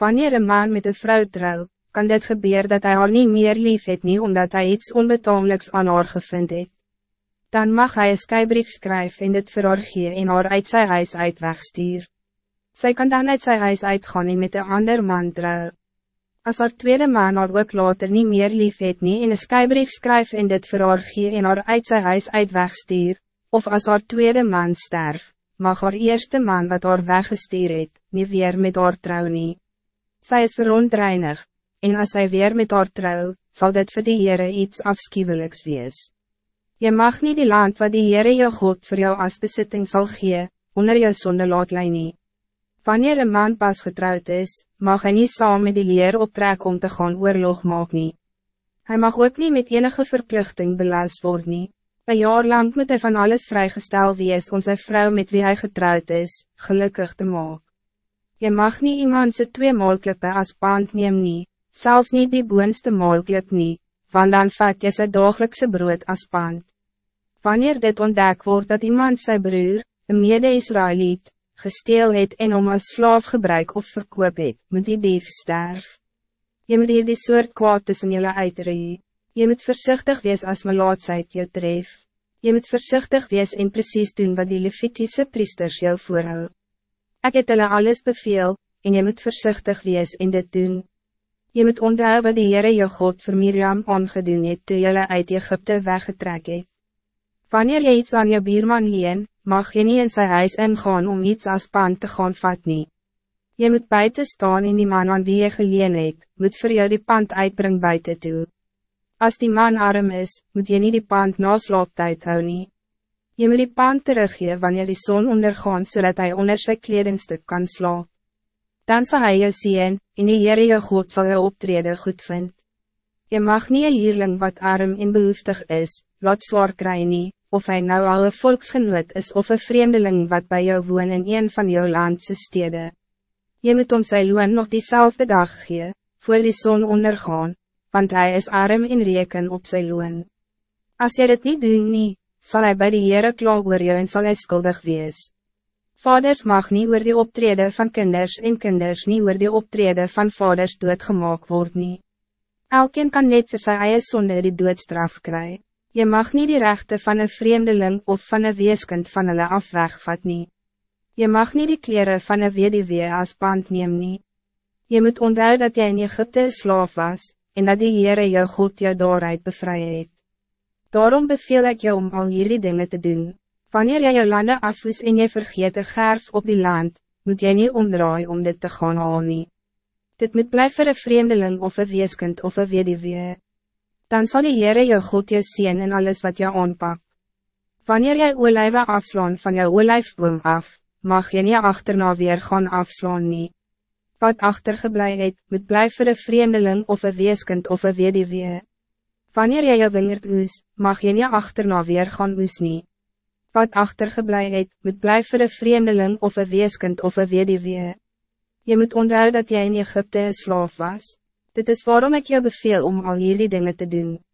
Wanneer een man met een vrouw trouw, kan dit gebeuren dat hij haar niet meer lief het nie omdat hij iets onbetamelijks aan haar gevind het. Dan mag hij een skybrief schrijven en dit vir haar gee en haar uit sy huis uit wegstuur. Sy kan dan uit sy huis uitgaan en met een ander man trouw. Als haar tweede man haar ook later niet meer lief het nie en een skybrief skryf en dit vir haar gee en haar uit sy huis uit wegstuur, of als haar tweede man sterf, mag haar eerste man wat haar weggestuur het, nie weer met haar trouw nie. Sy is verontreinig, en als zij weer met haar trouw, zal dit voor de Heere iets afschuwelijks wees. Je mag niet die land wat die Heere jou God voor jou als bezitting zal gee, onder jou zonde laat lei nie. Wanneer een man pas getrouwd is, mag hij niet saam met die leer optrek om te gaan oorlog maak nie. Hy mag ook niet met enige verplichting belast worden. nie. Een jaar lang moet hij van alles vrijgesteld wees om zijn vrouw met wie hij getrouwd is, gelukkig te maken. Je mag niet iemand ze twee maalklippe als band neem nie, zelfs niet die boonste maalklip nie, want dan vat je sy dagelijkse brood als pand. Wanneer dit ontdek wordt dat iemand zijn broer, een mede-Israëliet, gesteel het en om als slaaf gebruik of verkoop het, moet die dief sterf. Je moet hier die soort kwaad tussen jullie uitree. Je moet voorzichtig wees als melaatsheid jou tref. Je moet voorzichtig wees en precies doen wat die Levitische priesters jou voorhou. Ik het hulle alles beveel, en je moet voorzichtig wees in dit doen. Je moet onthou wat die Heere jou God vir Miriam aangedoen het toe jylle uit Egypte weggetrek het. Wanneer jy iets aan jou bierman leen, mag je niet in zijn huis ingaan om iets als pand te gaan vat nie. Je moet buiten staan en die man aan wie je geleen het, moet voor jou die pand uitbring buiten toe. Als die man arm is, moet je niet die pand na slaaptijd hou nie. Je moet die pand teruggee wanneer die zon ondergaan zodat hij onder sy kledingstuk kan slaap dan zal hij jou zien, en die Heere jou God zal jou optreden goed vind. Je mag niet een hierling wat arm en behoeftig is, laat zwaar kry nie, of hij nou al een volksgenoot is of een vreemdeling wat bij jou woon in een van jou landse steden. Je moet om sy loon nog diezelfde dag gee, voor die zon ondergaan, want hij is arm en reken op sy loon. Als je dit niet doen nie, zal hij bij de Heere klaag oor jou en sal hy skuldig wees. Vaders mag niet oor die optrede van kinders en kinders niet oor die optrede van vaders doodgemaak word nie. Elkeen kan net vir sy eie sonde die doodstraf kry. Je mag niet die rechten van een vreemdeling of van een weeskind van hulle afwegvat nie. Je mag niet die kleren van een weduwee als pand neem nie. Je moet onthou dat jy in Egypte slaaf was, en dat die Heere jou God jou daaruit bevry het. Daarom beveel ik jou om al jullie dingen te doen. Wanneer jij je landen afvoes en je vergeet de gerf op die land, moet jij niet omdraaien om dit te gaan halen. Dit moet blijven een vreemdeling of een weeskind of een weduwee. Dan zal die Heere jou God jou zien in alles wat jou aanpakt. Wanneer jij olijven afslaan van jou olijfboom af, mag je niet achterna weer gaan afslaan nie. Wat achtergeblij het, moet blijven een vreemdeling of een weeskind of een weduwee. Wanneer jij jou wingerd oes, mag je niet achterna weer gaan oes nie wat achtergeblij het, moet blijven een vreemdeling of een weeskind of een weduwee. Je moet onthouden dat jij in Egypte een slaaf was. Dit is waarom ik je beveel om al jullie dingen te doen.